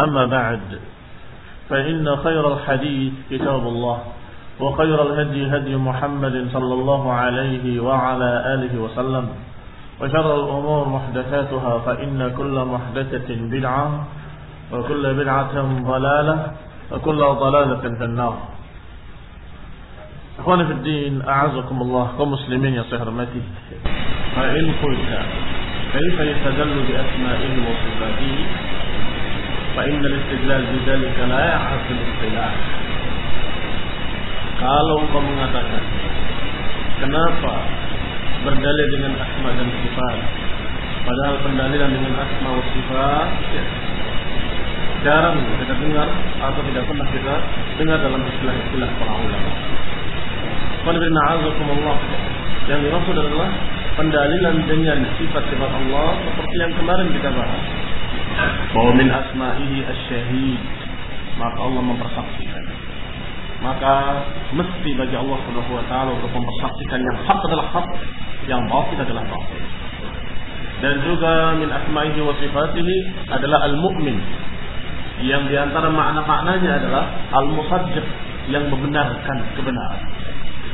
أما بعد فإن خير الحديث كتاب الله وخير الهدي هدي محمد صلى الله عليه وعلى آله وسلم وشر الأمور محدثاتها فإن كل محدثة بدعة وكل بدعة ضلالة وكل ضلالة في النار. أخواني في الدين أعزكم الله كمسلمين يا صهرمتي فإن قلت كيف يستدل بأسمائه وصفاته؟ فإن الاستدلال بذلك لا يعرف الاصطلاح kalau engkau mengatakan kenapa berdalil dengan asma dan sifat padahal pendalilan dengan asma dan sifat ya, jarang kita dengar atau tidak pernah kita dengar dalam istilah-istilah para ulama. Allah yang dimaksud adalah pendalilan dengan sifat-sifat Allah seperti yang kemarin kita bahas. Bahwa min asma'ihi asyahid maka Allah mempersaksikan. Maka mesti bagi Allah Subhanahu wa taala untuk mempersaksikan yang hak adalah hak, yang batil adalah batil. Dan juga min asma'ihi wa sifatihi adalah al-mu'min. Yang di antara makna-maknanya adalah al-musaddiq yang membenarkan kebenaran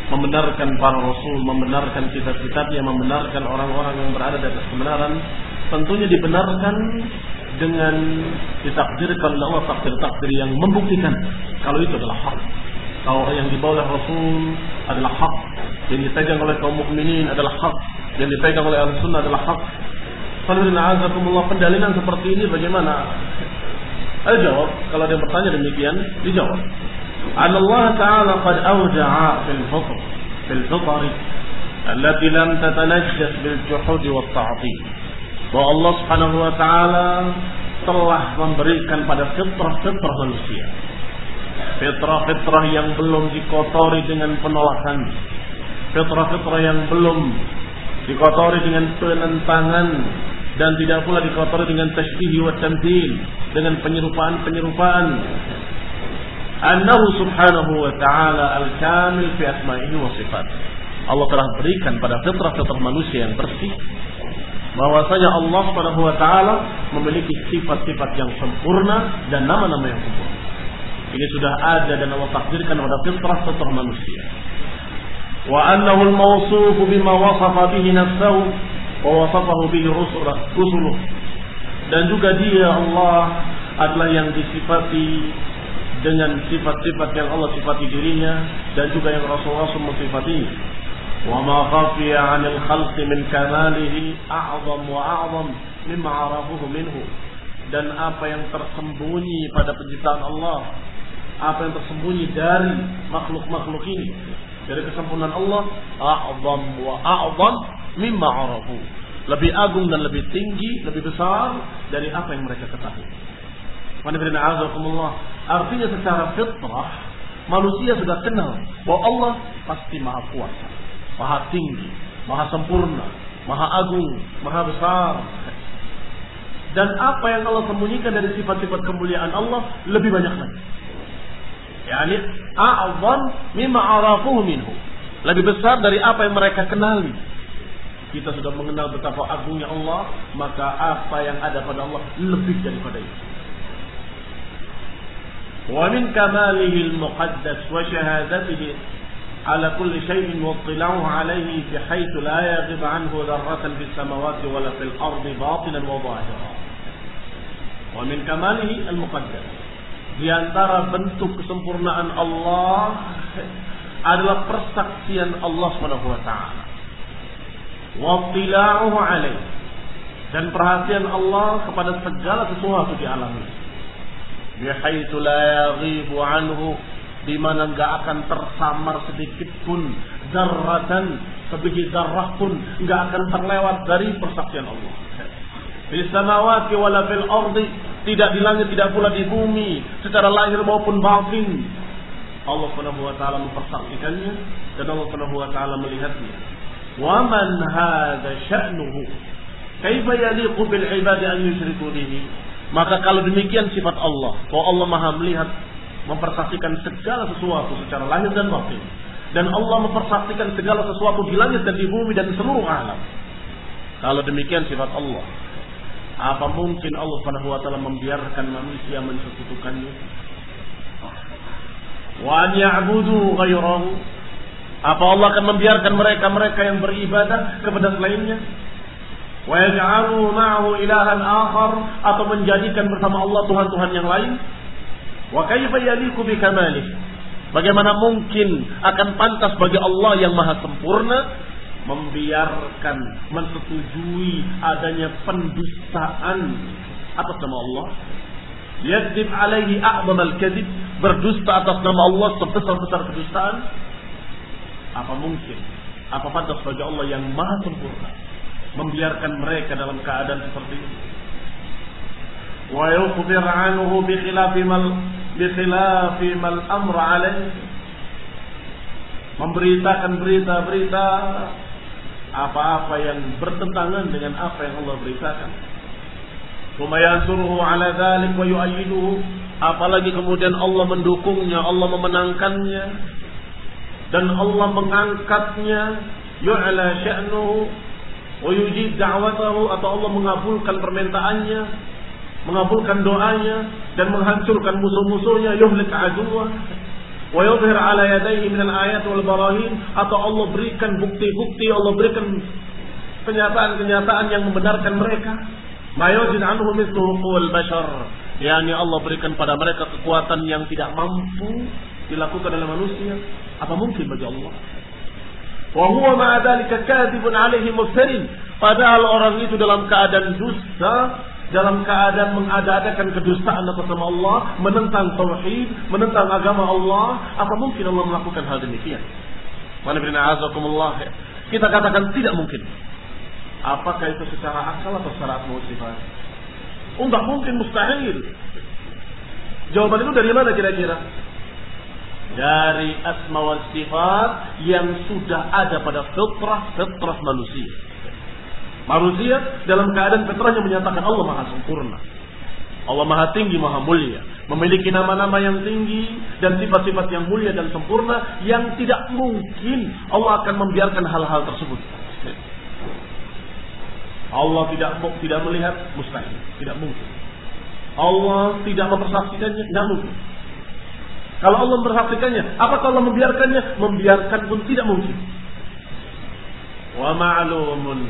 membenarkan para rasul, membenarkan kitab-kitab yang membenarkan orang-orang yang berada di atas kebenaran, tentunya dibenarkan dengan ditakdirkan oleh Allah takdir-takdir yang membuktikan kalau itu adalah hak. Kalau yang dibawa oleh Rasul adalah hak, yang dipegang oleh kaum mukminin adalah hak, yang dipegang oleh ahli sunnah adalah hak. Alhamdulillah pendalilan seperti ini bagaimana? Ayo jawab. Kalau ada yang bertanya demikian, dijawab. أن الله تعالى قد أودع في الفطر في الفطر التي لم تتنجس بالجحود والتعطيل bahwa Allah Subhanahu wa taala telah memberikan pada fitrah-fitrah manusia. Fitrah-fitrah yang belum dikotori dengan penolakan. Fitrah-fitrah yang belum dikotori dengan penentangan dan tidak pula dikotori dengan tasbih wa tamthil dengan penyerupaan-penyerupaan. Annahu subhanahu wa ta'ala al-kamil fi asma'ihi wa sifat. Allah telah berikan pada fitrah-fitrah manusia yang bersih bahwasanya Allah Subhanahu wa taala memiliki sifat-sifat yang sempurna dan nama-nama yang sempurna. Ini sudah ada dan Allah takdirkan pada fitrah-fitrah manusia. Wa annahu al-mawsuf bima wasafa bihi nafsuhu wa wasafahu bihi rusuluh. Dan juga dia Allah adalah yang disifati dengan sifat-sifat yang Allah sifati dirinya dan juga yang Rasulullah mensifatinya. وما خفي عن الخلق من كماله أعظم وأعظم مما عرفوه منه dan apa yang tersembunyi pada penciptaan Allah apa yang tersembunyi dari makhluk-makhluk ini dari kesempurnaan Allah a'zam wa a'zam mimma arafu lebih agung dan lebih tinggi lebih besar dari apa yang mereka ketahui Artinya secara fitrah manusia sudah kenal bahwa Allah pasti maha kuasa maha tinggi, maha sempurna, maha agung, maha besar. Dan apa yang Allah sembunyikan dari sifat-sifat kemuliaan Allah lebih banyak lagi. Yani a'zam mimma arafuhu minhu. Lebih besar dari apa yang mereka kenali. Kita sudah mengenal betapa agungnya Allah, maka apa yang ada pada Allah lebih daripada itu. Wa min kamalihi al-muqaddas wa shahadatihi على كل شيء واطلاعه عليه بحيث لا يغيب عنه ذرة في السماوات ولا في الأرض باطنا وظاهرا ومن كماله المقدس di antara bentuk kesempurnaan Allah adalah persaksian Allah Subhanahu wa taala. Wattila'uhu alaih dan perhatian Allah kepada segala sesuatu di alam ini. Bihaitsu la yaghibu anhu di mana enggak akan tersamar sedikit pun zarratan sebiji zarrah pun enggak akan terlewat dari persaksian Allah. Di samawati wala fil ardi tidak di langit, tidak pula di bumi, secara lahir maupun batin. Allah Subhanahu wa taala mempersaksikannya dan Allah Subhanahu wa taala melihatnya. Wa man hadza sya'nuhu? Kaifa yaliqu bil ibadi an yusyriku bihi? Maka kalau demikian sifat Allah, bahwa Allah Maha melihat mempersaksikan segala sesuatu secara lahir dan batin. Dan Allah mempersaksikan segala sesuatu di langit dan di bumi dan seluruh alam. Kalau demikian sifat Allah, apa mungkin Allah Subhanahu wa taala membiarkan manusia mensekutukannya? Wa an ya'budu ghairahu? Apa Allah akan membiarkan mereka-mereka yang beribadah kepada selainnya? Wa yaj'alu ma'ahu ilahan akhar atau menjadikan bersama Allah tuhan-tuhan yang lain? Wa kaifa yaliku bi kamalih? Bagaimana mungkin akan pantas bagi Allah yang maha sempurna membiarkan, mensetujui adanya pendustaan atas nama Allah. Yakdib alaihi a'zam al-kadhib, berdusta atas nama Allah sebesar-besar kedustaan. Apa mungkin? Apa pantas bagi Allah yang maha sempurna membiarkan mereka dalam keadaan seperti ini? Wa yukhbir anhu bi khilafi khilafi mal amr alaihi memberitakan berita-berita apa-apa yang bertentangan dengan apa yang Allah beritakan. Kumayansuruhu ala dhalik wa yu'ayyiduhu. Apalagi kemudian Allah mendukungnya, Allah memenangkannya. Dan Allah mengangkatnya. Yu'ala sya'nuhu. Wa yujib da'watahu. Atau Allah mengabulkan permintaannya. Mengabulkan doanya. Dan menghancurkan musuh-musuhnya. Yuhlik aduwa wa yudhir ala yadayhi min al-ayat wal barahin atau Allah berikan bukti-bukti Allah berikan kenyataan-kenyataan yang membenarkan mereka. Mayujid anhu mithluhu qul bashar. Yakni Allah berikan pada mereka kekuatan yang tidak mampu dilakukan oleh manusia. Apa mungkin bagi Allah? Wa huwa ma'a dhalika kadhibun alaihi muftarin padahal orang itu dalam keadaan dusta dalam keadaan mengadakan kedustaan atas nama Allah, menentang tauhid, menentang agama Allah, apa mungkin Allah melakukan hal demikian? Kita katakan tidak mungkin. Apakah itu secara akal atau secara asma sifat? Oh, enggak mungkin mustahil. Jawaban itu dari mana kira-kira? Dari asma wa sifat yang sudah ada pada fitrah fitrah manusia. Manusia dalam keadaan fitrahnya menyatakan Allah maha sempurna. Allah maha tinggi, maha mulia. Memiliki nama-nama yang tinggi dan sifat-sifat yang mulia dan sempurna yang tidak mungkin Allah akan membiarkan hal-hal tersebut. Allah tidak tidak melihat mustahil, tidak mungkin. Allah tidak mempersaksikannya, tidak mungkin. Kalau Allah mempersaksikannya, apakah Allah membiarkannya? Membiarkan pun tidak mungkin. Wa ma'lumun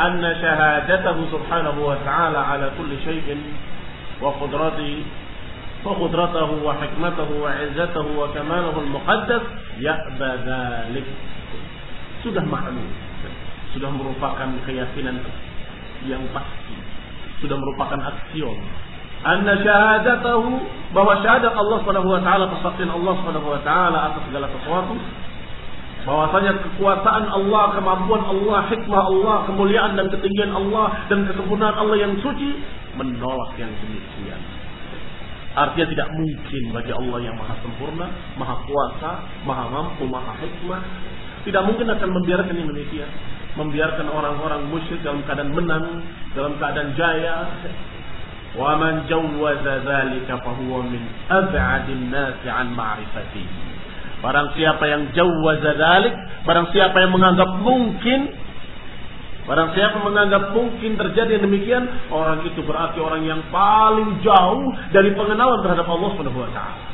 أن شهادته سبحانه وتعالى على كل شيء وقدرته وقدرته وحكمته وعزته وكماله المقدس يأبى ذلك sudah maklum sudah merupakan keyakinan yang pasti sudah merupakan aksiom anna syahadatahu bahwa syahadat Allah Subhanahu wa taala persaksian Allah Subhanahu wa taala atas segala sesuatu bahwasanya kekuasaan Allah, kemampuan Allah, hikmah Allah, kemuliaan dan ketinggian Allah dan kesempurnaan Allah yang suci menolak yang demikian. Artinya tidak mungkin bagi Allah yang maha sempurna, maha kuasa, maha mampu, maha hikmah. Tidak mungkin akan membiarkan yang demikian. Membiarkan orang-orang musyrik dalam keadaan menang, dalam keadaan jaya. Wa man jawwaza dzalika fa huwa min ab'adin nas 'an ma'rifatihi. Barang siapa yang jawwaza dzalik, barang siapa yang menganggap mungkin Barang siapa menganggap mungkin terjadi yang demikian, orang itu berarti orang yang paling jauh dari pengenalan terhadap Allah taala.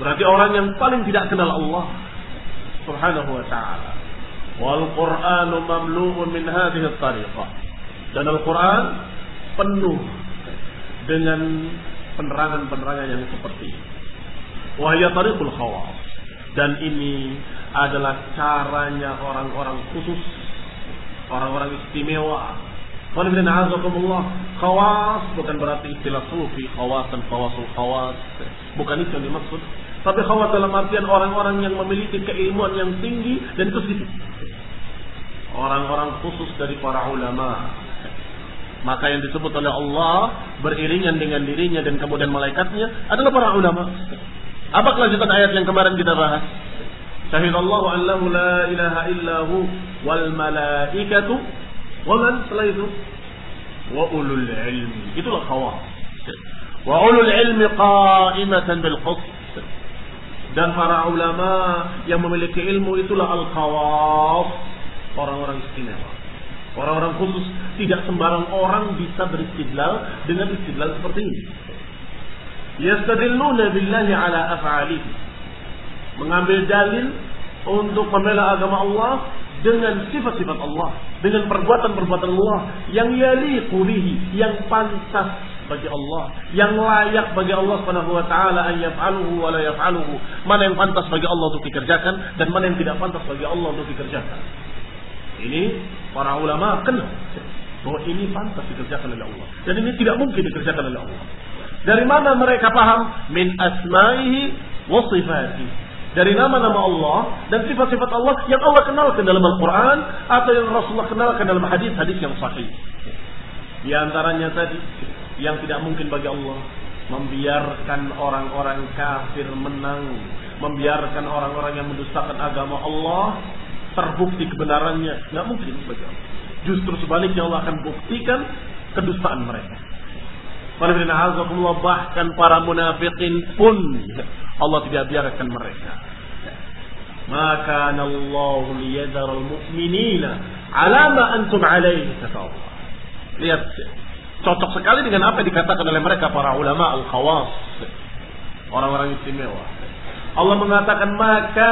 Berarti orang yang paling tidak kenal Allah Subhanahu wa taala. Wal Qur'anu mamlu'un min hadhihi tariqah. Dan Al-Qur'an penuh dengan penerangan-penerangan yang seperti ini. Wahya tariqul khawas. Dan ini adalah caranya orang-orang khusus orang-orang istimewa. Khawas bukan berarti istilah sufi, khawas dan khawasul khawas. Bukan itu yang dimaksud. Tapi khawas dalam artian orang-orang yang memiliki keilmuan yang tinggi dan itu sedikit. Orang-orang khusus dari para ulama. Maka yang disebut oleh Allah beriringan dengan dirinya dan kemudian malaikatnya adalah para ulama. Apa kelanjutan ayat yang kemarin kita bahas? Syahidallahu allahu la ilaha illahu wal malaikatu wa man setelah itu wa ulul ilmi. Itulah khawas. Wa ulul ilmi qa'imatan bil qist. Dan para ulama yang memiliki ilmu itulah al-khawas. Orang-orang istimewa. Orang-orang khusus tidak sembarang orang bisa beristidlal dengan istidlal seperti ini. Yastadilluna billahi ala af'alihi mengambil dalil untuk membela agama Allah dengan sifat-sifat Allah, dengan perbuatan-perbuatan Allah yang yaliqu yang pantas bagi Allah, yang layak bagi Allah Subhanahu wa taala an yaf'aluhu wa la yaf'aluhu. Mana yang pantas bagi Allah untuk dikerjakan dan mana yang tidak pantas bagi Allah untuk dikerjakan. Ini para ulama kenal bahwa ini pantas dikerjakan oleh Allah dan ini tidak mungkin dikerjakan oleh Allah. Dari mana mereka paham? Min asma'ihi wa sifatihi dari nama-nama Allah dan sifat-sifat Allah yang Allah kenalkan dalam Al-Quran atau yang Rasulullah kenalkan dalam hadis-hadis yang sahih. Di antaranya tadi yang tidak mungkin bagi Allah membiarkan orang-orang kafir menang, membiarkan orang-orang yang mendustakan agama Allah terbukti kebenarannya, nggak mungkin bagi Allah. Justru sebaliknya Allah akan buktikan kedustaan mereka. Bahkan para munafikin pun Allah tidak biarkan mereka. Maka Allah liyadar al-mu'minina ala ma antum alaihi kata Allah. Lihat cocok sekali dengan apa yang dikatakan oleh mereka para ulama al-khawas. Orang-orang istimewa. Allah mengatakan maka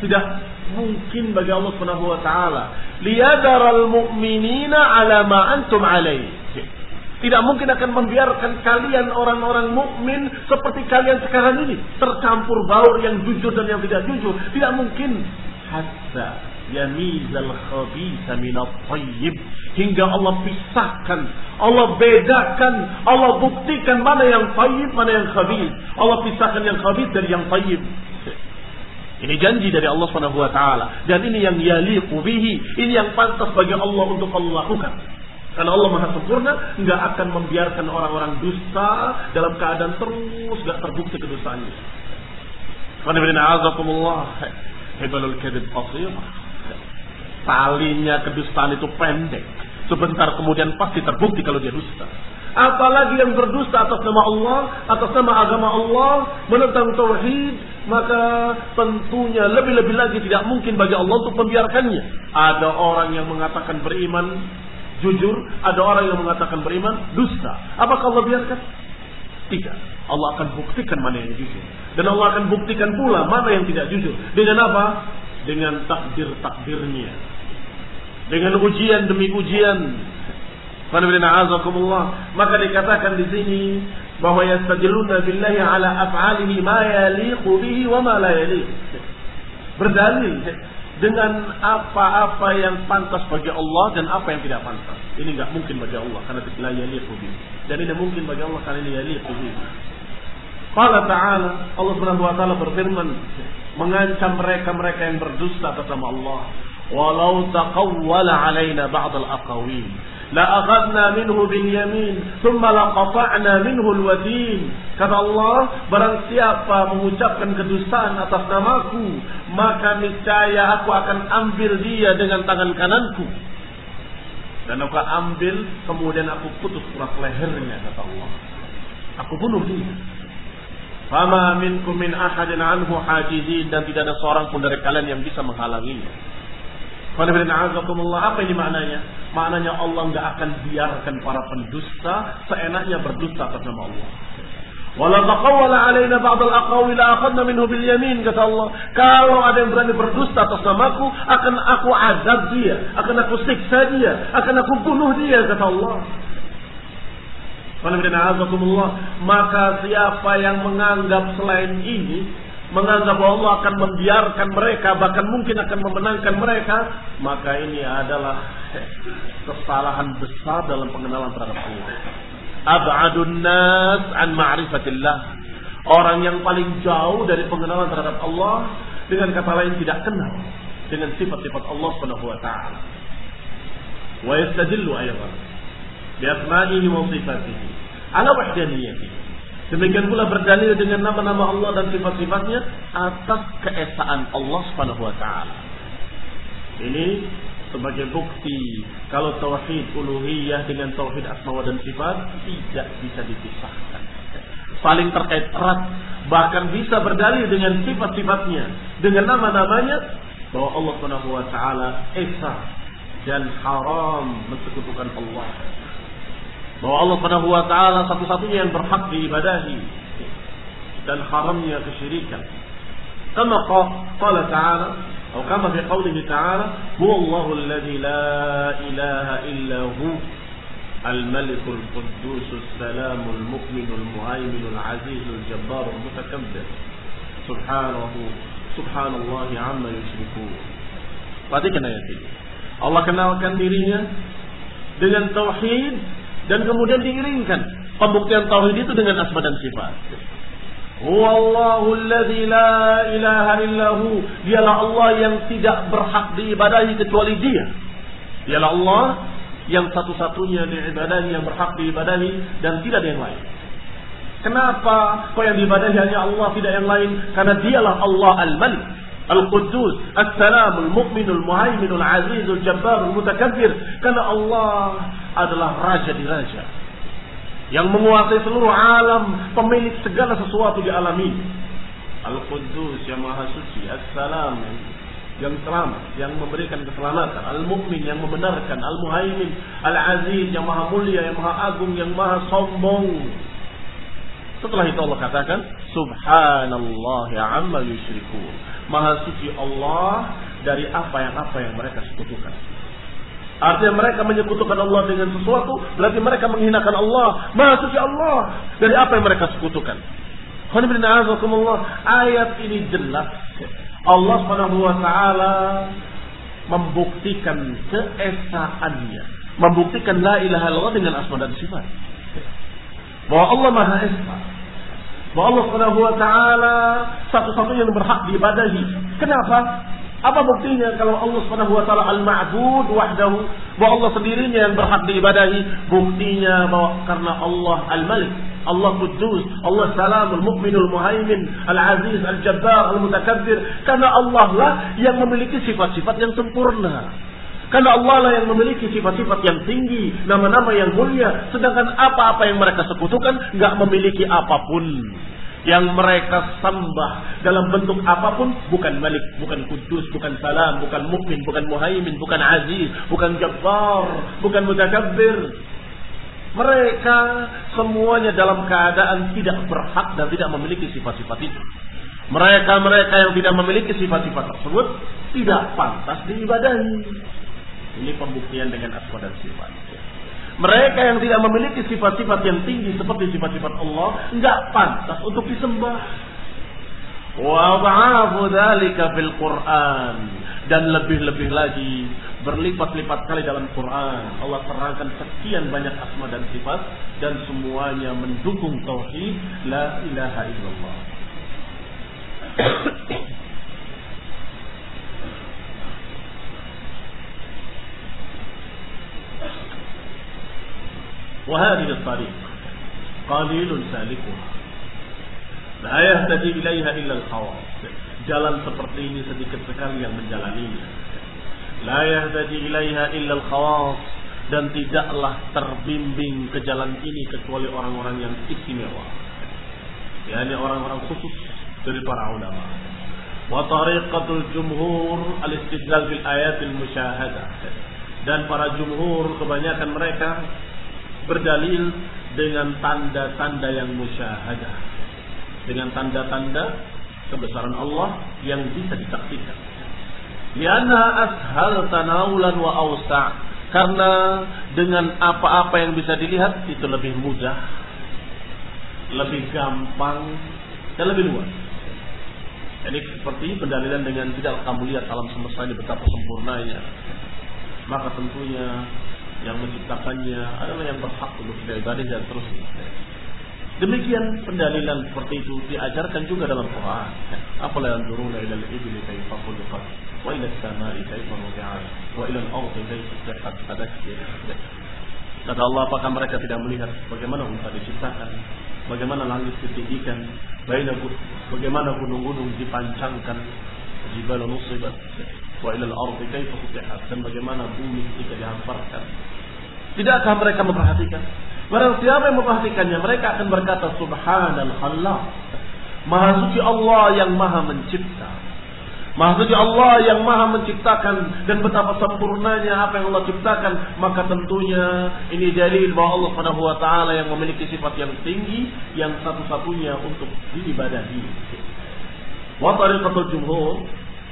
tidak mungkin bagi Allah Subhanahu wa taala liyadar al-mu'minina ala ma antum alaihi tidak mungkin akan membiarkan kalian orang-orang mukmin seperti kalian sekarang ini tercampur baur yang jujur dan yang tidak jujur. Tidak mungkin. Hatta yamizal khabitha minat tayyib hingga Allah pisahkan, Allah bedakan, Allah buktikan mana yang tayyib, mana yang khabith. Allah pisahkan yang khabith dari yang tayyib. Ini janji dari Allah Subhanahu wa dan ini yang yaliqu bihi, ini yang pantas bagi Allah untuk Allah lakukan. Karena Allah Maha Sempurna nggak akan membiarkan orang-orang dusta dalam keadaan terus nggak terbukti kedustaannya. Talinya kedustaan itu pendek. Sebentar kemudian pasti terbukti kalau dia dusta. Apalagi yang berdusta atas nama Allah, atas nama agama Allah, menentang tauhid, maka tentunya lebih-lebih lagi tidak mungkin bagi Allah untuk membiarkannya. Ada orang yang mengatakan beriman jujur, ada orang yang mengatakan beriman dusta. Apakah Allah biarkan? Tidak. Allah akan buktikan mana yang jujur. Dan Allah akan buktikan pula mana yang tidak jujur. Dengan apa? Dengan takdir-takdirnya. Dengan ujian demi ujian. Maka dikatakan di sini bahwa yastajiluna billahi ala af'alihi ma yaliqu bihi wa ma la yaliq. Berdalil dengan apa-apa yang pantas bagi Allah dan apa yang tidak pantas. Ini nggak mungkin bagi Allah karena tidak yaliqu. Dan ini mungkin bagi Allah karena ini yaliqu bihi. Qala ta'ala Allah Subhanahu wa taala berfirman mengancam mereka-mereka yang berdusta atas Allah. Walau taqawwala alaina ba'd al-aqawil la'akhadna minhu yamin thumma laqata'na minhu wadin kata Allah barang siapa mengucapkan kedustaan atas namaku maka niscaya aku akan ambil dia dengan tangan kananku Dan aku ambil, kemudian aku putus urat lehernya, kata Allah. Aku bunuh dia. Fama minkum min ahadin anhu hajizin dan tidak ada seorang pun dari kalian yang bisa menghalanginya. Apa ini maknanya? Maknanya Allah nggak akan biarkan para pendusta seenaknya berdusta atas nama Allah. Kata Allah. Kalau ada yang berani berdusta atas namaku, akan aku azab dia, akan aku siksa dia, akan aku bunuh dia kata Allah. Maka siapa yang menganggap selain ini menganggap bahwa Allah akan membiarkan mereka bahkan mungkin akan memenangkan mereka maka ini adalah kesalahan besar dalam pengenalan terhadap Allah. Ab'adun nas an ma'rifatillah. Orang yang paling jauh dari pengenalan terhadap Allah dengan kata lain tidak kenal dengan sifat-sifat Allah Subhanahu wa taala. Wa yastadillu ayatan bi asma'ihi wa sifatihi ala wahdaniyatihi Demikian pula berdalil dengan nama-nama Allah dan sifat-sifatnya atas keesaan Allah Subhanahu wa taala. Ini sebagai bukti kalau tauhid uluhiyah dengan tauhid asma dan sifat tidak bisa dipisahkan. Saling terkait erat, bahkan bisa berdalil dengan sifat-sifatnya, dengan nama-namanya bahwa Allah Subhanahu wa taala esa dan haram mensekutukan Allah bahwa Allah Subhanahu wa taala satu-satunya yang berhak diibadahi dan haramnya kesyirikan. Kama qala ta'ala atau kama fi qoulihi ta'ala, "Huwa Allahu alladhi la ilaha illa hu الملك القدوس السلام المؤمن المهيمن العزيز الجبار المتكبر سبحانه سبحان الله عما يشركون Perhatikan ayat ini. Allah kenalkan dirinya dengan tauhid dan kemudian diiringkan pembuktian tauhid itu dengan asma dan sifat. Wallahu alladzi la ilaha illahu. Dialah Allah yang tidak berhak diibadahi kecuali Dia. Dialah Allah yang satu-satunya diibadahi yang berhak diibadahi dan tidak ada yang lain. Kenapa kau yang diibadahi hanya Allah tidak yang lain? Karena dialah Allah Al-Malik. Al-Quddus, As-Salam, Al-Mu'min, Al-Muhaimin, Al-Aziz, Al-Jabbar, Al-Mutakabbir. Karena Allah adalah raja di raja. Yang menguasai seluruh alam, pemilik segala sesuatu di alam ini. Al-Quddus yang maha suci, As-Salam yang selamat, yang memberikan keselamatan, Al-Mu'min yang membenarkan, Al-Muhaimin, Al-Aziz yang maha mulia, yang maha agung, yang maha sombong. Setelah itu Allah katakan, Subhanallah amma yusyrikun. Maha suci Allah dari apa yang apa yang mereka sekutukan. Artinya mereka menyekutukan Allah dengan sesuatu, berarti mereka menghinakan Allah. Maha suci Allah dari apa yang mereka sekutukan. Ayat ini jelas. Allah Subhanahu wa taala membuktikan keesaannya, membuktikan la ilaha illallah dengan asma dan sifat. Bahwa Allah Maha Esa. Bahwa Allah Subhanahu wa taala satu-satunya yang berhak diibadahi. Kenapa? Apa buktinya kalau Allah Subhanahu wa taala al-ma'bud wahdahu, bahwa Allah sendirinya yang berhak diibadahi? Buktinya bahwa karena Allah al-Malik, Allah Quddus, Allah Salamul Mukminul Muhaimin, Al-Aziz, Al-Jabbar, Al-Mutakabbir, karena Allah lah yang memiliki sifat-sifat yang sempurna. Karena Allah lah yang memiliki sifat-sifat yang tinggi, nama-nama yang mulia, sedangkan apa-apa yang mereka sekutukan nggak memiliki apa pun yang mereka sembah dalam bentuk apa pun bukan Malik, bukan Kudus, bukan Salam, bukan Mukmin, bukan Muhaimin, bukan Aziz, bukan Jabbar, bukan Mutakabbir. Mereka semuanya dalam keadaan tidak berhak dan tidak memiliki sifat-sifat itu. Mereka-mereka yang tidak memiliki sifat-sifat tersebut tidak pantas diibadahi. Ini pembuktian dengan asma dan sifat. Mereka yang tidak memiliki sifat-sifat yang tinggi seperti sifat-sifat Allah nggak pantas untuk disembah. Wa ba'afu Qur'an dan lebih-lebih lagi berlipat-lipat kali dalam Quran Allah terangkan sekian banyak asma dan sifat dan semuanya mendukung tauhid la ilaha illallah. وهذه الطريق قليل سالكها لا يهتدي إليها إلا الخواص jalan seperti ini sedikit sekali yang menjalaninya la yahtadi ilaiha illa al-khawas dan tidaklah terbimbing ke jalan ini kecuali orang-orang yang istimewa. Ya, ini orang-orang khusus dari para ulama. Wa tariqatul jumhur al-istidlal bil ayatil musyahadah. Dan para jumhur kebanyakan mereka berdalil dengan tanda-tanda yang musyahadah. Dengan tanda-tanda kebesaran Allah yang bisa disaksikan. Lianna ashal tanawulan wa awsa' Karena dengan apa-apa yang bisa dilihat itu lebih mudah, lebih gampang, dan lebih luas. Jadi seperti pendalilan dengan tidak kamu lihat alam semesta ini betapa sempurnanya. Maka tentunya yang menciptakannya adalah yang berhak untuk kita dan terusnya. Demikian pendalilan seperti itu diajarkan juga dalam Quran. Apalah yang turun ila al-ibli kaifa khuliqat wa ila as-sama'i kaifa rufi'at wa ila al-ardi kaifa sutihat fadakkir. Kata Allah, apakah mereka tidak melihat bagaimana unta diciptakan, bagaimana langit ditinggikan, bagaimana gunung-gunung dipancangkan, jibal nusibat, wa al-ardi kaifa sutihat dan bagaimana bumi ketika dihamparkan. Tidakkah mereka memperhatikan Barang siapa yang memperhatikannya, mereka akan berkata Subhanal Khallaq. Maha suci Allah yang maha mencipta. Maha suci Allah yang maha menciptakan dan betapa sempurnanya apa yang Allah ciptakan, maka tentunya ini dalil bahwa Allah Subhanahu wa taala yang memiliki sifat yang tinggi yang satu-satunya untuk diibadahi. Wa tariqatul jumhur,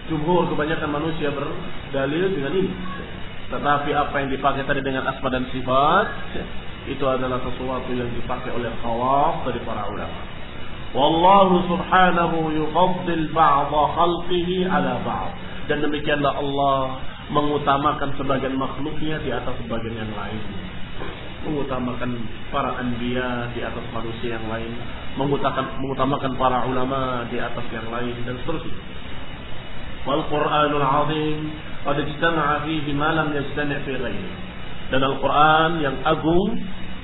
jumhur kebanyakan manusia berdalil dengan ini. Tetapi apa yang dipakai tadi dengan asma dan sifat itu adalah sesuatu yang dipakai oleh khawaf dari para ulama. Wallahu subhanahu yufaddil ba'dha khalqihi ala ba'd. Dan demikianlah Allah mengutamakan sebagian makhluknya di atas sebagian yang lain. Mengutamakan para anbiya di atas manusia yang lain. Mengutamakan, mengutamakan para ulama di atas yang lain dan seterusnya. Qur'anul Azim qad ijtama'a fihi ma lam yajtami' fi ghairihi. Dan Al-Quran yang agung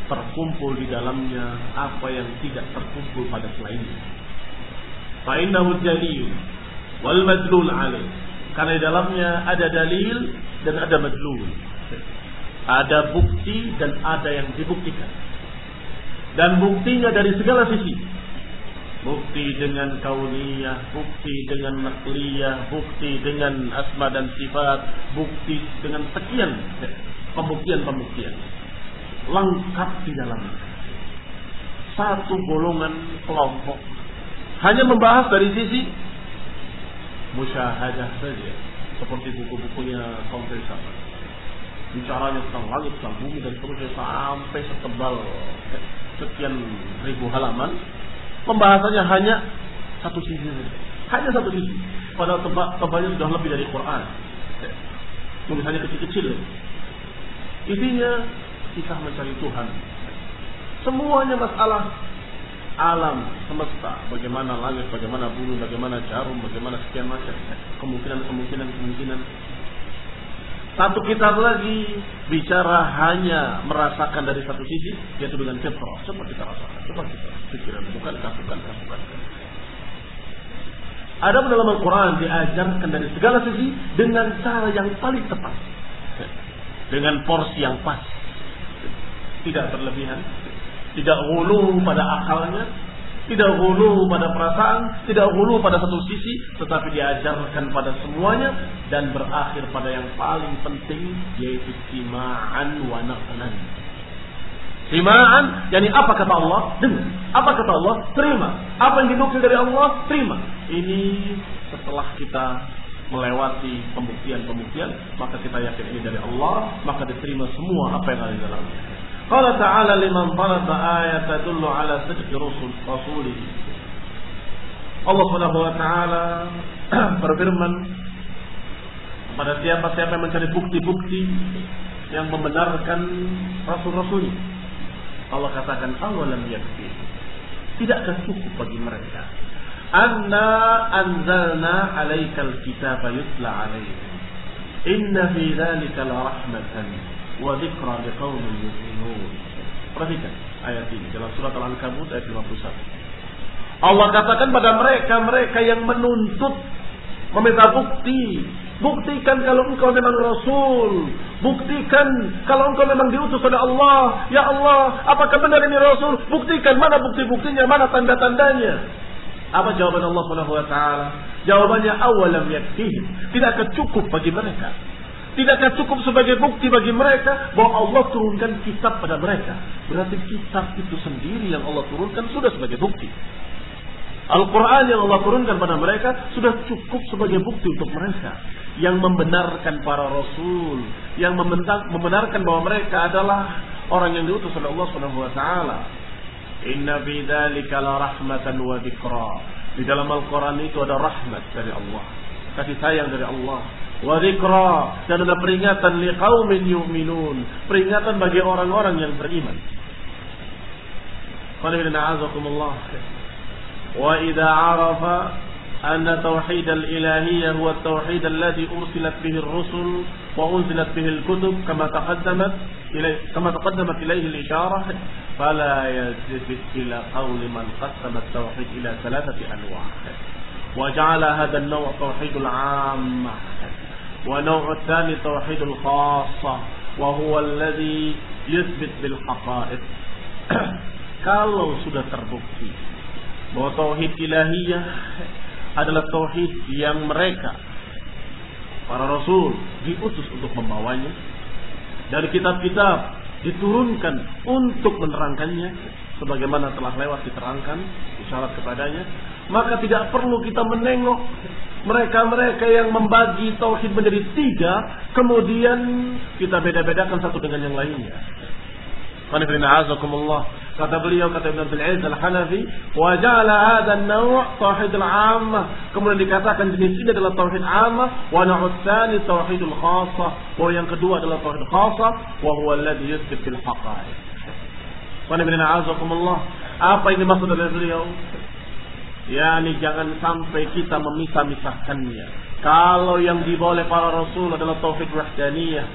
terkumpul di dalamnya apa yang tidak terkumpul pada selainnya. Fa'innahu dalil wal madlul alaih. Karena di dalamnya ada dalil dan ada madlul. Ada bukti dan ada yang dibuktikan. Dan buktinya dari segala sisi. Bukti dengan kauniyah, bukti dengan nakliyah, bukti dengan asma dan sifat, bukti dengan sekian pembuktian-pembuktian lengkap di dalamnya. Satu golongan kelompok hanya membahas dari sisi musyahadah saja, seperti buku-bukunya Kompresor. Bicaranya tentang langit, tentang bumi dan seterusnya sampai setebal sekian ribu halaman. Pembahasannya hanya satu sisi Hanya satu sisi. Padahal tebak, sudah lebih dari Quran. Tulisannya kecil-kecil. Isinya kisah mencari Tuhan. Semuanya masalah alam semesta, bagaimana langit, bagaimana bumi, bagaimana jarum, bagaimana sekian macam kemungkinan, kemungkinan, kemungkinan. Satu kitab lagi bicara hanya merasakan dari satu sisi, yaitu dengan fitrah. Coba kita rasakan, coba kita pikiran, bukan bukan bukan. Ada dalam Al-Quran diajarkan dari segala sisi dengan cara yang paling tepat. Dengan porsi yang pas tidak berlebihan, tidak hulu pada akalnya, tidak hulu pada perasaan, tidak hulu pada satu sisi, tetapi diajarkan pada semuanya dan berakhir pada yang paling penting yaitu sima'an wa naqlan. Sima'an, yani apa kata Allah? Dengar. Apa kata Allah? Terima. Apa yang dinukil dari Allah? Terima. Ini setelah kita melewati pembuktian-pembuktian, maka kita yakin ini dari Allah, maka diterima semua apa yang ada di dalamnya. Qala ta'ala liman talaba ayat tadullu ala sidqi rusul rasulih. Allah Subhanahu wa taala berfirman kepada siapa-siapa yang mencari bukti-bukti yang membenarkan rasul-rasul. Allah katakan awalam yakfi. Tidakkah cukup bagi mereka? Anna anzalna alaikal kitaba yutla alaihim. Inna fi dzalika la rahmatan wa dzikra liqaumin yu'minun. Perhatikan ayat ini dalam surat Al-Ankabut ayat 51. Allah katakan pada mereka mereka yang menuntut meminta bukti Buktikan kalau engkau memang Rasul. Buktikan kalau engkau memang diutus oleh Allah. Ya Allah, apakah benar ini Rasul? Buktikan mana bukti-buktinya, mana tanda-tandanya. Apa jawaban Allah Subhanahu wa taala? Jawabannya awalam yakfihim. Tidakkah cukup bagi mereka? Tidakkah cukup sebagai bukti bagi mereka bahwa Allah turunkan kitab pada mereka? Berarti kitab itu sendiri yang Allah turunkan sudah sebagai bukti. Al-Quran yang Allah turunkan pada mereka sudah cukup sebagai bukti untuk mereka. Yang membenarkan para rasul. Yang membenarkan bahwa mereka adalah orang yang diutus oleh Allah taala. Inna fi dzalika la rahmatan wa dzikra. Di dalam Al-Quran itu ada rahmat dari Allah. Kasih sayang dari Allah. Wa dzikra dan ada peringatan liqaumin yu'minun. Peringatan bagi orang-orang yang beriman. Qul inna وإذا عرف أن توحيد الإلهية هو التوحيد الذي أرسلت به الرسل وأنزلت به الكتب كما تقدمت إليه كما تقدمت إليه الإشارة فلا يلتفت إلى قول من قسم التوحيد إلى ثلاثة أنواع وجعل هذا النوع توحيد العامة ونوع الثاني توحيد الخاصة وهو الذي يثبت بالحقائق kalau sudah terbukti bahwa tauhid ilahiyah adalah tauhid yang mereka para rasul diutus untuk membawanya dari kitab-kitab diturunkan untuk menerangkannya sebagaimana telah lewat diterangkan isyarat kepadanya maka tidak perlu kita menengok mereka-mereka yang membagi tauhid menjadi tiga kemudian kita beda-bedakan satu dengan yang lainnya Kata beliau kata Ibn Abdul Aziz Al-Hanafi, "Wa ja'ala hadha an-naw' tauhid al-'ammah." Kemudian dikatakan jenis ini adalah tauhid 'ammah, naw'u tsani tauhidul khassah. Bahwa yang kedua adalah tauhid wa huwa alladhi yuthbit fil haqa'iq. Apa yang dimaksud oleh beliau? Yani jangan sampai kita memisah-misahkannya. Kalau yang dibawa oleh para rasul adalah tauhid wahdaniyah,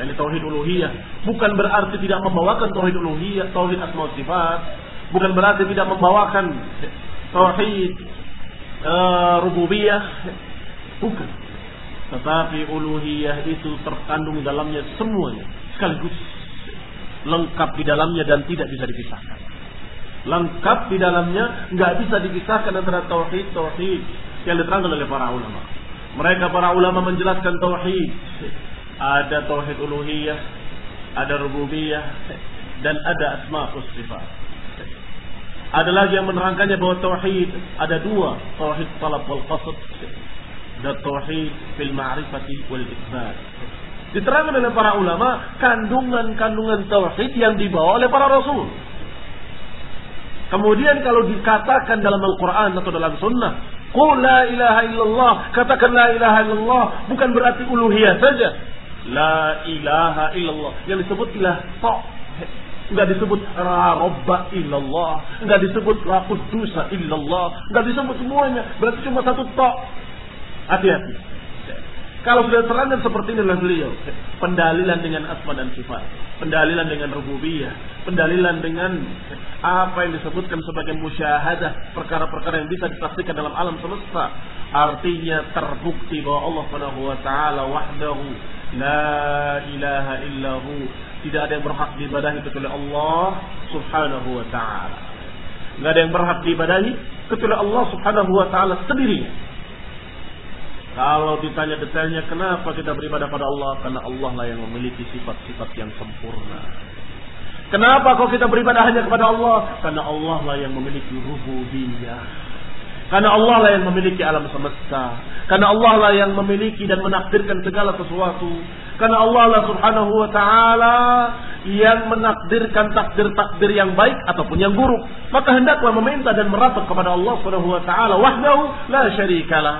yakni tauhid uluhiyah bukan berarti tidak membawakan tauhid uluhiyah, tauhid asma sifat, bukan berarti tidak membawakan tauhid uh, rububiyah, bukan. Tetapi uluhiyah itu terkandung dalamnya semuanya sekaligus lengkap di dalamnya dan tidak bisa dipisahkan. Lengkap di dalamnya nggak bisa dipisahkan antara tauhid tauhid yang diterangkan oleh para ulama. Mereka para ulama menjelaskan tauhid ada tauhid uluhiyah, ada rububiyah, dan ada asma sifat. Ada lagi yang menerangkannya bahwa tauhid ada dua, tauhid talab wal qasd dan tauhid fil ma'rifati wal isbat. Diterangkan oleh para ulama kandungan-kandungan tauhid yang dibawa oleh para rasul. Kemudian kalau dikatakan dalam Al-Quran atau dalam Sunnah, Qul la ilaha illallah, katakan la ilaha illallah, bukan berarti uluhiyah saja. La ilaha illallah. Yang disebut ilah tok. Enggak disebut rabba illallah. Enggak disebut la kudusa illallah. Enggak disebut semuanya. Berarti cuma satu tok. Hati-hati. Kalau sudah terangkan seperti ini oleh beliau, pendalilan dengan asma dan sifat, pendalilan dengan rububiyah, pendalilan dengan apa yang disebutkan sebagai musyahadah, perkara-perkara yang bisa dipastikan dalam alam semesta, artinya terbukti bahwa Allah Subhanahu wa taala wahdahu La ilaha illahu. Tidak ada yang berhak diibadahi kecuali Allah subhanahu wa ta'ala. Tidak ada yang berhak diibadahi kecuali Allah subhanahu wa ta'ala sendiri. Kalau ditanya detailnya kenapa kita beribadah pada Allah? Karena Allah lah yang memiliki sifat-sifat yang sempurna. Kenapa kok kita beribadah hanya kepada Allah? Karena Allah lah yang memiliki rububiyah. Karena Allah lah yang memiliki alam semesta. Karena Allah lah yang memiliki dan menakdirkan segala sesuatu. Karena Allah lah subhanahu wa ta'ala yang menakdirkan takdir-takdir yang baik ataupun yang buruk. Maka hendaklah meminta dan merapat kepada Allah subhanahu wa ta'ala wahdahu la syarikalah.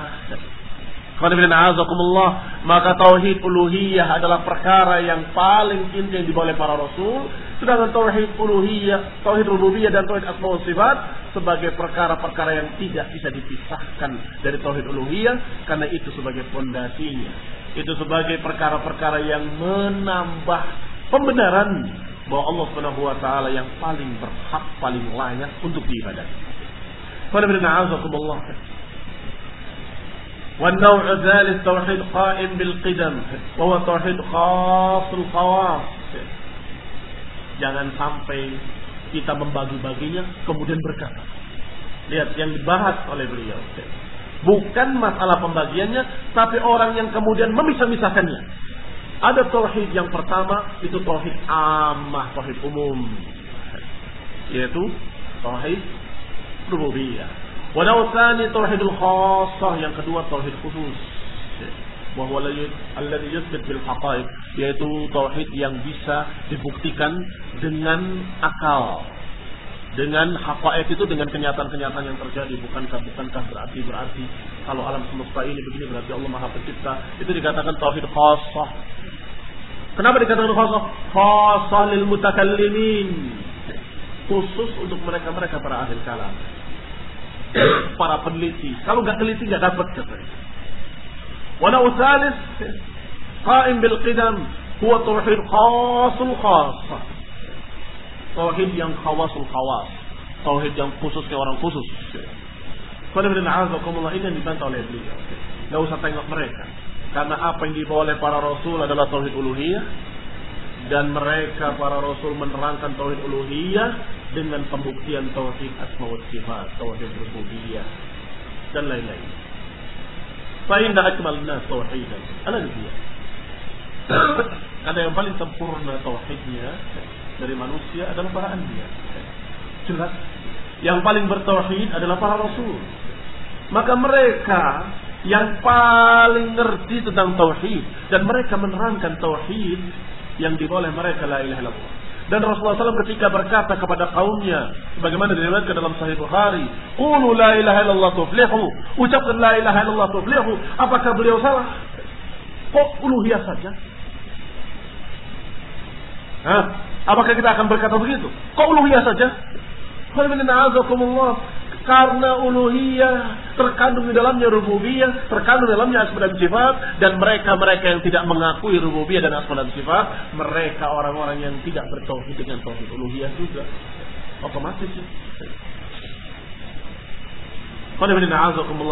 Maka tauhid uluhiyah adalah perkara yang paling inti yang dibawa oleh para rasul. Sedangkan tauhid uluhiyah, tauhid rububiyah dan tauhid asma sifat sebagai perkara-perkara yang tidak bisa dipisahkan dari tauhid uluhiyah karena itu sebagai fondasinya. Itu sebagai perkara-perkara yang menambah pembenaran bahwa Allah Subhanahu wa taala yang paling berhak, paling layak untuk diibadahi. Qul والنوع الثالث توحيد قائم بالقدم وهو توحيد خاص الخواص jangan sampai kita membagi-baginya kemudian berkata lihat yang dibahas oleh beliau bukan masalah pembagiannya tapi orang yang kemudian memisah-misahkannya ada tauhid yang pertama itu tauhid amah tauhid umum yaitu tauhid rububiyah Wadau tsani tauhidul khassah yang kedua tauhid khusus. Bahwa alladhi yuthbit bil haqaiq yaitu tauhid yang bisa dibuktikan dengan akal. Dengan haqaiq itu dengan kenyataan-kenyataan yang terjadi bukankah bukankah berarti berarti kalau alam semesta ini begini berarti Allah Maha Pencipta. Itu dikatakan tauhid khassah. Kenapa dikatakan khassah? Khassah lil mutakallimin. Khusus untuk mereka-mereka para ahli kalam para peneliti. Kalau nggak teliti nggak dapat katanya. Walau salis qaim bil qidam huwa tauhid khasul khasa. Tauhid yang khawasul khawas. Tauhid yang khusus ke orang khusus. Azakumullah ini yang dibantah oleh beliau. Nggak usah tengok mereka. Karena apa yang dibawa oleh para rasul adalah tauhid uluhiyah dan mereka para rasul menerangkan tauhid uluhiyah dengan pembuktian tauhid asma wa sifat, tauhid rububiyah dan lain-lain. Fa'inda akmal nas tauhidan. Ala dia. Ada yang paling sempurna tauhidnya dari manusia adalah para anbiya. Jelas. Yang paling bertauhid adalah para rasul. Maka mereka yang paling ngerti tentang tauhid dan mereka menerangkan tauhid yang diboleh mereka la ilaha illallah. Dan Rasulullah SAW ketika berkata kepada kaumnya, bagaimana diriwayatkan dalam Sahih Bukhari, "Qulu la ilaha illallah tuflihu." Ucapkan la ilaha illallah tuflihu. Apakah beliau salah? Kok uluhiyah saja? Hah? Apakah kita akan berkata begitu? Kok uluhiyah saja? Karena uluhiyah terkandung di dalamnya rububiyah, terkandung di dalamnya asma dan sifat, dan mereka-mereka yang tidak mengakui rububiyah dan asma dan sifat, mereka orang-orang yang tidak bertauhid dengan tauhid uluhiyah juga. Otomatis ya.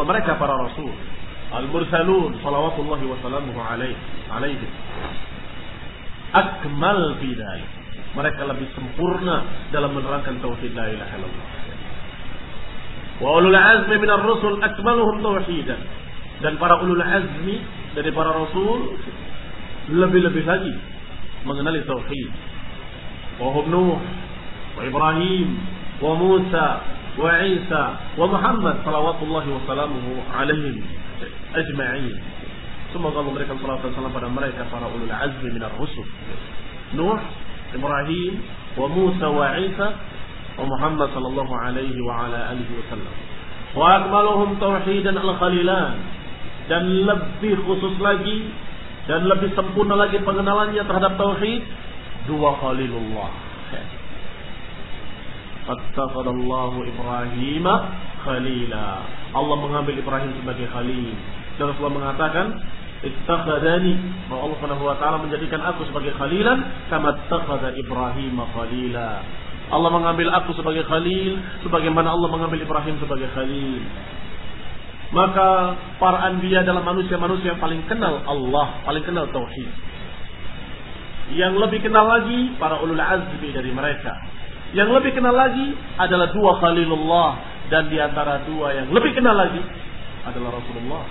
mereka para rasul al-mursalun salawatullahi wa salamuhu alaihi alaihi akmal fi mereka lebih sempurna dalam menerangkan tauhid la ilaha illallah Wa ulul azmi minar rusul akmaluhum tauhidan. Dan para ulul azmi dari para rasul lebih-lebih lagi mengenali tauhid. Wa hum Nuh, wa Ibrahim, wa Musa, wa Isa, wa Muhammad salawatullahi wa salamuhu alaihim ajma'in. Semoga Allah memberikan salat dan salam pada mereka para ulul azmi minar rusul. Nuh, Ibrahim, wa Musa, wa Isa, Sallallahu alaihi wa ala alihi wasallam. Wa akmaluhum tauhidan al-khalilan dan lebih khusus lagi dan lebih sempurna lagi pengenalannya terhadap tauhid dua khalilullah. Fattakhadallahu Ibrahim khalila. Allah mengambil Ibrahim sebagai khalil. Dan Rasulullah mengatakan, Ittakhadani. Bahwa Allah Subhanahu wa taala menjadikan aku sebagai khalilan kama ittakhadha Ibrahim khalila. Allah mengambil aku sebagai khalil sebagaimana Allah mengambil Ibrahim sebagai khalil. Maka para anbiya adalah manusia-manusia yang paling kenal Allah, paling kenal tauhid. Yang lebih kenal lagi para ulul azmi dari mereka. Yang lebih kenal lagi adalah dua khalilullah dan di antara dua yang lebih kenal lagi adalah Rasulullah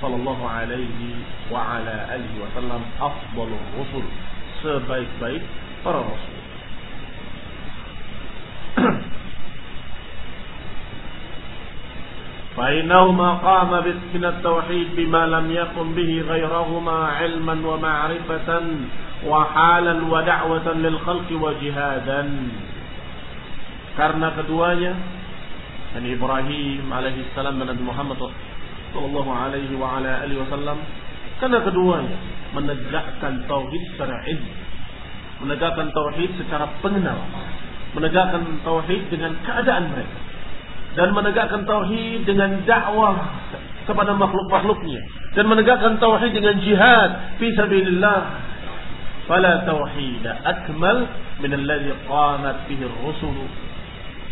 sallallahu alaihi wa ala alihi wasallam afdalur rusul sebaik-baik para rasul. فإنهما قام بسكن التوحيد بما لم يقم به غيرهما علما ومعرفة وحالا ودعوة للخلق وجهادا. كرنا كدوانيا أن إبراهيم عليه السلام من محمد صلى الله عليه وعلى آله وسلم كرنا كان من menegakkan التوحيد secara ilmu menegakkan tauhid secara pengenal menegakkan tauhid dengan keadaan mereka. Dan menegakkan tauhid dengan dakwah kepada makhluk-makhluknya dan menegakkan tauhid dengan jihad fi sabilillah fala tauhid akmal min alladhi qamat bihi ar-rusul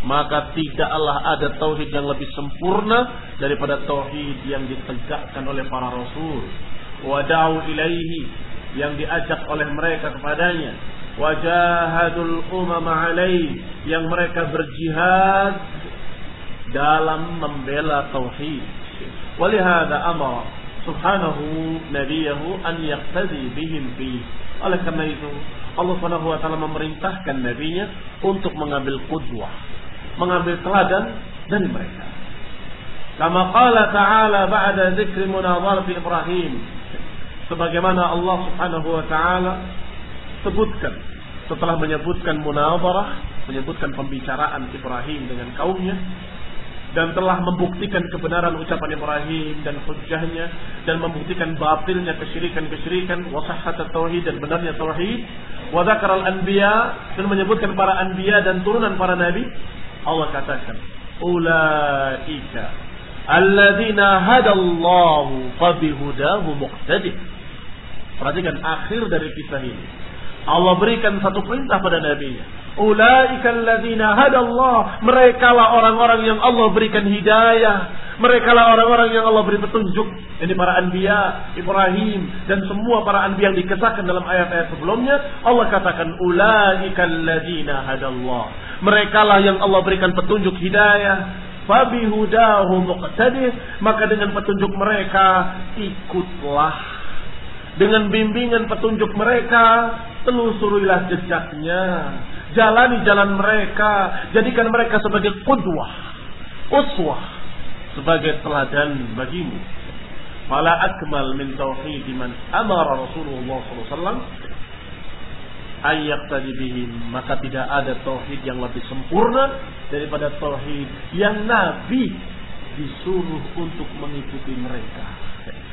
maka tidaklah ada tauhid yang lebih sempurna daripada tauhid yang ditegakkan oleh para rasul. Wada'u ilaihi yang diajak oleh mereka kepadanya. Wajahadul umama alaih yang mereka berjihad dalam membela tauhid. Walihada amara subhanahu nabiyahu an yaqtadi bihim fi. Oleh karena itu, Allah Subhanahu wa taala memerintahkan nabinya untuk mengambil qudwah mengambil teladan dari mereka. Kama qala ta'ala ba'da dzikri munadharati Ibrahim. Sebagaimana Allah Subhanahu wa taala sebutkan setelah menyebutkan munadharah, menyebutkan pembicaraan Ibrahim dengan kaumnya dan telah membuktikan kebenaran ucapan Ibrahim dan hujahnya dan membuktikan batilnya kesyirikan-kesyirikan wasahhat tauhid dan benarnya tauhid wa al-anbiya dan menyebutkan para anbiya dan turunan para nabi Allah katakan, "Ulaika alladzina hadallahu fabihudahu muqtadi." Perhatikan akhir dari kisah ini. Allah berikan satu perintah pada nabinya. Ulaika alladzina hadallah. Mereka lah orang-orang yang Allah berikan hidayah. Mereka lah orang-orang yang Allah beri petunjuk. Ini para anbiya, Ibrahim dan semua para anbiya yang dikisahkan dalam ayat-ayat sebelumnya. Allah katakan ulaika alladzina hadallah. Mereka lah yang Allah berikan petunjuk hidayah. Fabihudahu muqtadih. Maka dengan petunjuk mereka ikutlah dengan bimbingan petunjuk mereka, telusurilah jejaknya. Jalani jalan mereka. Jadikan mereka sebagai kudwah. Uswah. Sebagai teladan bagimu. Fala akmal min tauhid man amara Rasulullah SAW ayat tadi bihim maka tidak ada tauhid yang lebih sempurna daripada tauhid yang Nabi disuruh untuk mengikuti mereka.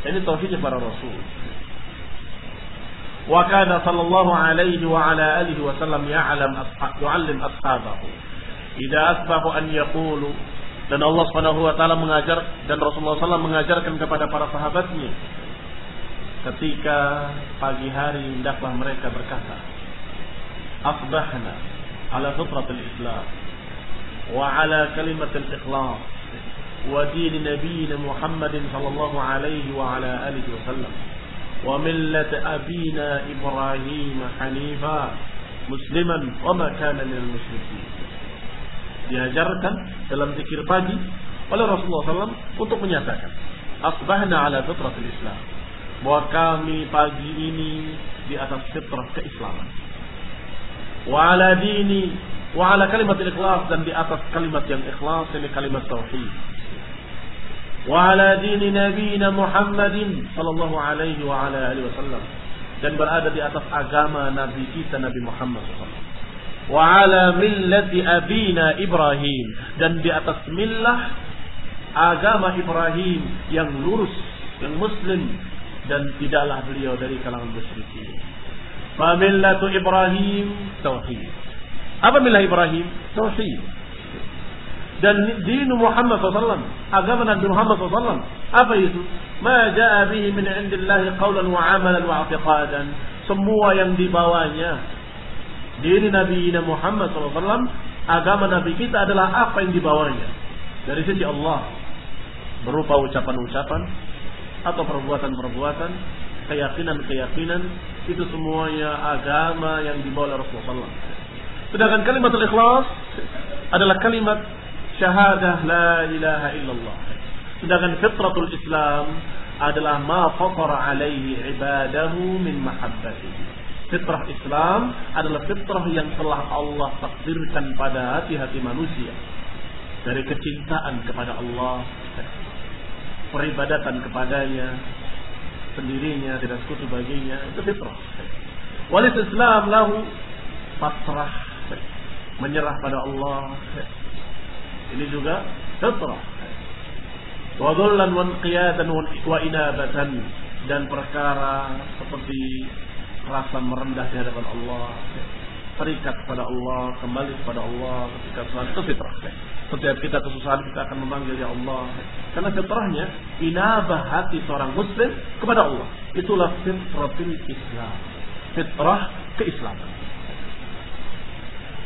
Ini tauhidnya para rasul. وكان صلى الله عليه وعلى آله وسلم يعلم يعلم أصحابه إذا أصبحوا أن يقولوا dan Allah Subhanahu wa taala mengajar dan Rasulullah SAW mengajarkan kepada para sahabatnya ketika pagi hari hendaklah mereka berkata asbahna ala fitratil islam wa ala kalimatil ikhlas wa din nabiyina Muhammadin sallallahu alaihi wa ala alihi wasallam وملة أبينا إبراهيم حنيفا مسلما وما كان من المشركين diajarkan dalam zikir pagi oleh Rasulullah SAW untuk menyatakan asbahna ala fitratil Islam bahwa kami pagi ini di atas fitrah keislaman wa ala dini wa ala kalimat ikhlas dan di atas kalimat yang ikhlas ini kalimat tauhid وعلى دين نبينا محمد صلى الله عليه وعلى آله وسلم dan berada di atas agama Nabi kita Nabi Muhammad SAW. Wa ala millati abina Ibrahim dan di atas millah agama Ibrahim yang lurus, yang muslim dan tidaklah beliau dari kalangan musyrikin. Fa millatu Ibrahim tauhid. Apa millah Ibrahim? Tauhid dan din Muhammad SAW, agama Nabi Muhammad SAW. Apa itu? Ma ja'a bihi min indillahi qawlan wa amalan wa i'tiqadan. Semua yang dibawanya diri Nabi Muhammad SAW, agama Nabi kita adalah apa yang dibawanya dari sisi Allah berupa ucapan-ucapan atau perbuatan-perbuatan, keyakinan-keyakinan itu semuanya agama yang dibawa oleh Rasulullah SAW. Sedangkan kalimat ikhlas adalah kalimat syahadah la ilaha illallah. Sedangkan fitratul Islam adalah ma fatara alaihi ibadahu min mahabbatihi. Fitrah Islam adalah fitrah yang telah Allah takdirkan pada hati-hati manusia dari kecintaan kepada Allah, peribadatan kepadanya, sendirinya tidak sekutu baginya itu fitrah. Walis Islam lahu pasrah menyerah pada Allah ini juga fitrah. Wa dhullan wa qiyadan wa inabatan dan perkara seperti rasa merendah di hadapan Allah, terikat kepada Allah, kembali kepada Allah ketika sholat itu fitrah. Setiap kita kesusahan kita akan memanggil ya Allah. Karena fitrahnya inabah hati seorang muslim kepada Allah. Itulah fitratul Islam. Fitrah keislaman.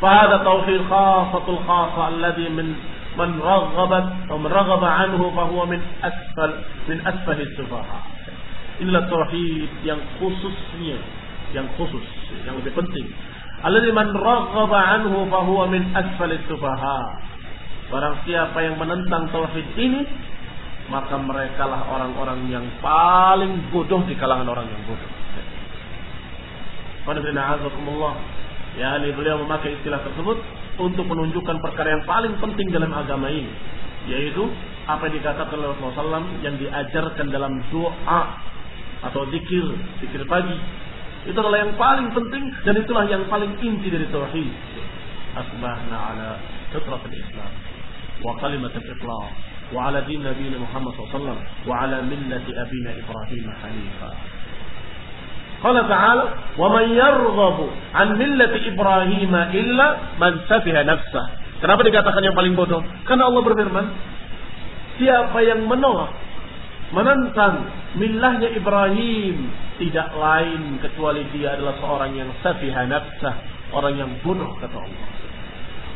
فهذا توحيد خاصة الخاصة الذي من man raghabat atau man raghaba anhu fahuwa min asfal min asfal sufaha Illa tauhid yang khususnya yang khusus yang lebih penting alladzi man raghaba anhu fahuwa min asfal sufaha barang siapa yang menentang tauhid ini maka mereka lah orang-orang yang paling bodoh di kalangan orang yang bodoh. Qanifina azakumullah. Ya, ini beliau memakai istilah tersebut untuk menunjukkan perkara yang paling penting dalam agama ini, yaitu apa yang dikatakan oleh Rasulullah SAW yang diajarkan dalam doa atau zikir, zikir pagi. Itu adalah yang paling penting dan itulah yang paling inti dari tauhid. Asbahna ala fitrat al-Islam wa kalimat al-ikhlas wa ala din Nabi Muhammad SAW wa ala millati abina Ibrahim hanifa. Qala ta'ala, "Wa man yarghabu an millati Ibrahim illa man safiha nafsah." Kenapa dikatakan yang paling bodoh? Karena Allah berfirman, siapa yang menolak, menentang millahnya Ibrahim, tidak lain kecuali dia adalah seorang yang safiha nafsah, orang yang bodoh kata Allah.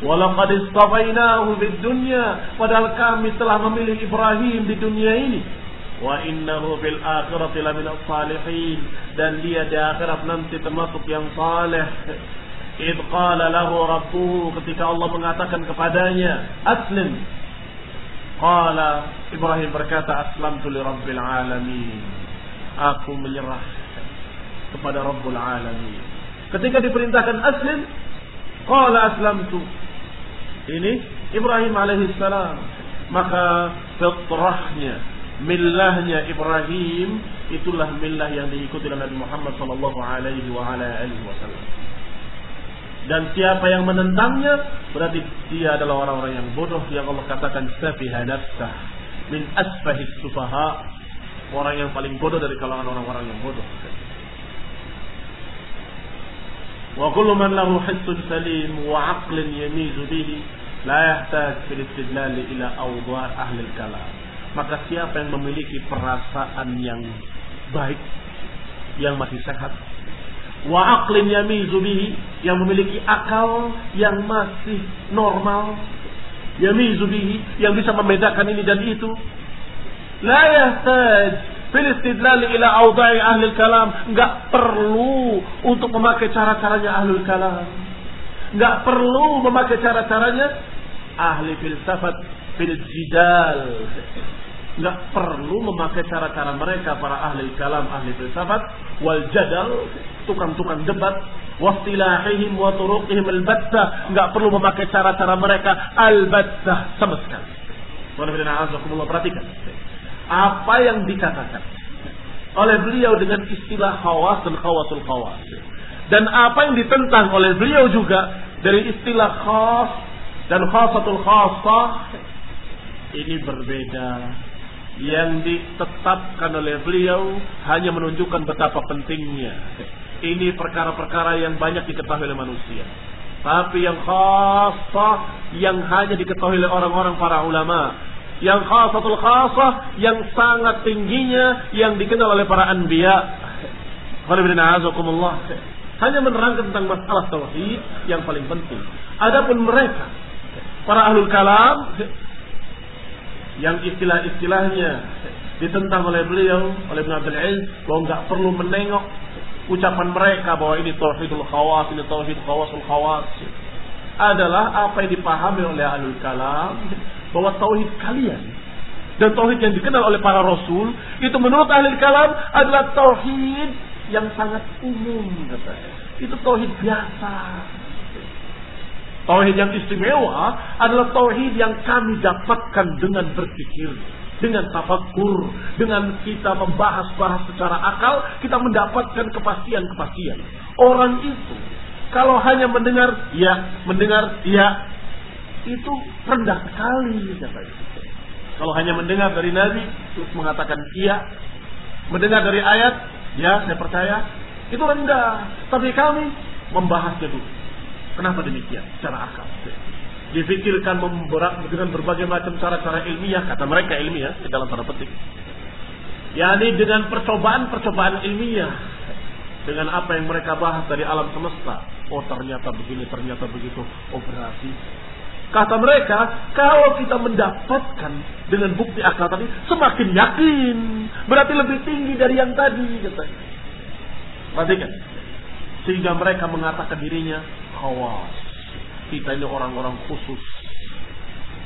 Walaqad istafainahu fid dunya, padahal kami telah memilih Ibrahim di dunia ini wa innahu fil akhirati lamina salihin. Dan dia di akhirat nanti termasuk yang saleh. Id qala lahu rabbuhu ketika Allah mengatakan kepadanya aslim. Qala Ibrahim berkata aslamtu li rabbil alamin. Aku menyerah kepada rabbul alamin. Ketika diperintahkan aslim qala aslamtu. Ini Ibrahim alaihissalam. Maka fitrahnya millahnya Ibrahim itulah millah yang diikuti oleh Nabi Muhammad sallallahu alaihi wa ala alihi wasallam. Dan siapa yang menentangnya berarti dia adalah orang-orang yang bodoh yang Allah katakan safiha nafsah min asfahis sufaha orang yang paling bodoh dari kalangan orang-orang yang bodoh. Wa kullu man lahu hissun salim wa aqlin yamizu bihi la yahtaj fil istidlal ila awdha ahli al-kalam maka siapa yang memiliki perasaan yang baik, yang masih sehat, wa aqlin yamizu bihi, yang memiliki akal yang masih normal, yamizu bihi, yang bisa membedakan ini dan itu, la yahtaj fil istidlal ila awda'i ahli kalam, enggak perlu untuk memakai cara-caranya ahli kalam. Enggak perlu memakai cara-caranya ahli filsafat fil jidal nggak perlu memakai cara-cara mereka para ahli kalam, ahli filsafat, wal jadal, tukang-tukang debat, wastilahihim wa turuqihim albatta, nggak perlu memakai cara-cara mereka albatta sama sekali. Perhatikan. Apa yang dikatakan oleh beliau dengan istilah khawas dan khawasul khawas. Dan apa yang ditentang oleh beliau juga dari istilah khas dan khasatul khasah ini berbeda yang ditetapkan oleh beliau hanya menunjukkan betapa pentingnya. Ini perkara-perkara yang banyak diketahui oleh manusia. Tapi yang khasah yang hanya diketahui oleh orang-orang para ulama. Yang khasatul khasah yang sangat tingginya yang dikenal oleh para anbiya. Hanya menerangkan tentang masalah tauhid yang paling penting. Adapun mereka para ahlul kalam yang istilah-istilahnya ditentang oleh beliau oleh Ibn Abdul Aziz bahwa nggak perlu menengok ucapan mereka bahwa ini tauhidul khawas ini tauhid khawasul khawas. Adalah apa yang dipahami oleh alul kalam bahwa tauhid kalian dan tauhid yang dikenal oleh para rasul itu menurut ahli kalam adalah tauhid yang sangat umum katanya itu tauhid biasa Tauhid yang istimewa adalah tauhid yang kami dapatkan dengan berpikir, dengan tafakur, dengan kita membahas-bahas secara akal, kita mendapatkan kepastian-kepastian. Orang itu kalau hanya mendengar ya, mendengar ya, itu rendah sekali Kalau hanya mendengar dari Nabi terus mengatakan iya, mendengar dari ayat, ya saya percaya, itu rendah. Tapi kami membahasnya dulu Kenapa demikian? Secara akal. Difikirkan dengan berbagai macam cara-cara ilmiah, kata mereka ilmiah, di dalam tanda petik. Yani dengan percobaan-percobaan ilmiah. Dengan apa yang mereka bahas dari alam semesta. Oh ternyata begini, ternyata begitu. Oh berarti Kata mereka, kalau kita mendapatkan dengan bukti akal tadi, semakin yakin. Berarti lebih tinggi dari yang tadi. Katanya. Perhatikan. Sehingga mereka mengatakan dirinya, khawas. Kita ini orang-orang khusus.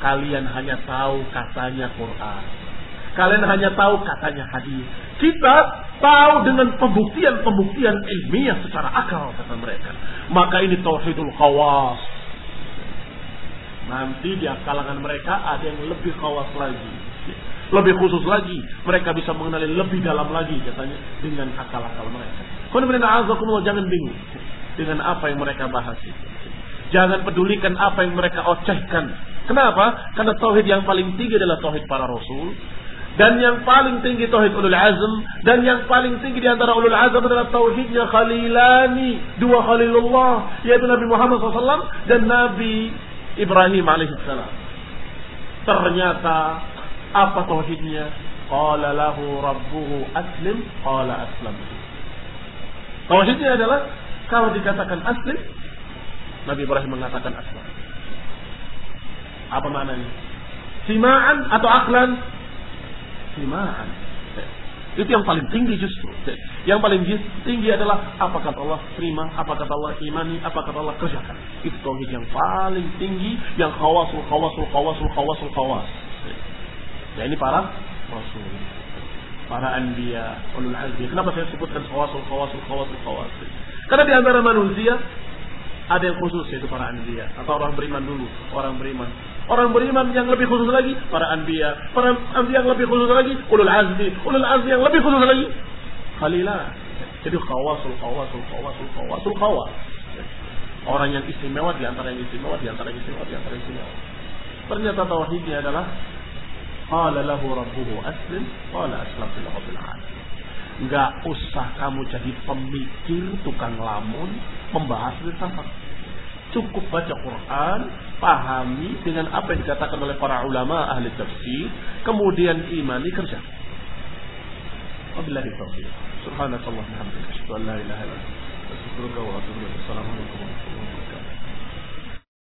Kalian hanya tahu katanya Quran. Kalian hanya tahu katanya hadis. Kita tahu dengan pembuktian-pembuktian ilmiah secara akal kata mereka. Maka ini tauhidul khawas Nanti di kalangan mereka ada yang lebih khawas lagi. Lebih khusus lagi. Mereka bisa mengenali lebih dalam lagi katanya. Dengan akal-akal mereka. Jangan bingung. Dengan apa yang mereka bahas itu. Jangan pedulikan apa yang mereka ocehkan. Kenapa? Karena tauhid yang paling tinggi adalah tauhid para rasul. Dan yang paling tinggi tauhid ulul azm. Dan yang paling tinggi di antara ulul azm adalah tauhidnya khalilani. Dua khalilullah. Yaitu Nabi Muhammad SAW dan Nabi Ibrahim alaihissalam. Ternyata apa tauhidnya? Qala lahu rabbuhu aslim, qala aslam. Tauhidnya adalah kalau dikatakan aslim, Nabi Ibrahim mengatakan aslam. Apa maknanya? Sima'an atau aklan? Sima'an. Itu yang paling tinggi justru. Yang paling tinggi adalah apa kata Allah terima, apa kata Allah imani, apa kata Allah kerjakan. Itu tauhid yang paling tinggi, yang khawasul khawasul khawasul khawasul khawas. Ya ini para rasul, para anbiya, ulul azmi. Kenapa saya sebutkan khawasul khawasul khawasul khawas? Karena di antara manusia ada yang khusus yaitu para anbiya atau orang beriman dulu, orang beriman Orang beriman yang lebih khusus lagi para anbiya, para anbiya yang lebih khusus lagi ulul azmi, ulul azmi yang lebih khusus lagi khalilah. Jadi khawasul khawasul khawasul khawasul khawas. Orang yang istimewa di antara yang istimewa, di antara yang istimewa, di antara yang istimewa. Ternyata tauhidnya adalah qala lahu rabbuhu aslim, qala aslamtu rabbil alamin. Enggak usah kamu jadi pemikir tukang lamun membahas filsafat Cukup baca Quran, pahami dengan apa yang dikatakan oleh para ulama ahli tafsir, kemudian imani kerja. Wabillahi taufiq. Subhanakallah wa asyhadu an la ilaha illa anta astaghfiruka wa atubu ilaik. Assalamualaikum warahmatullahi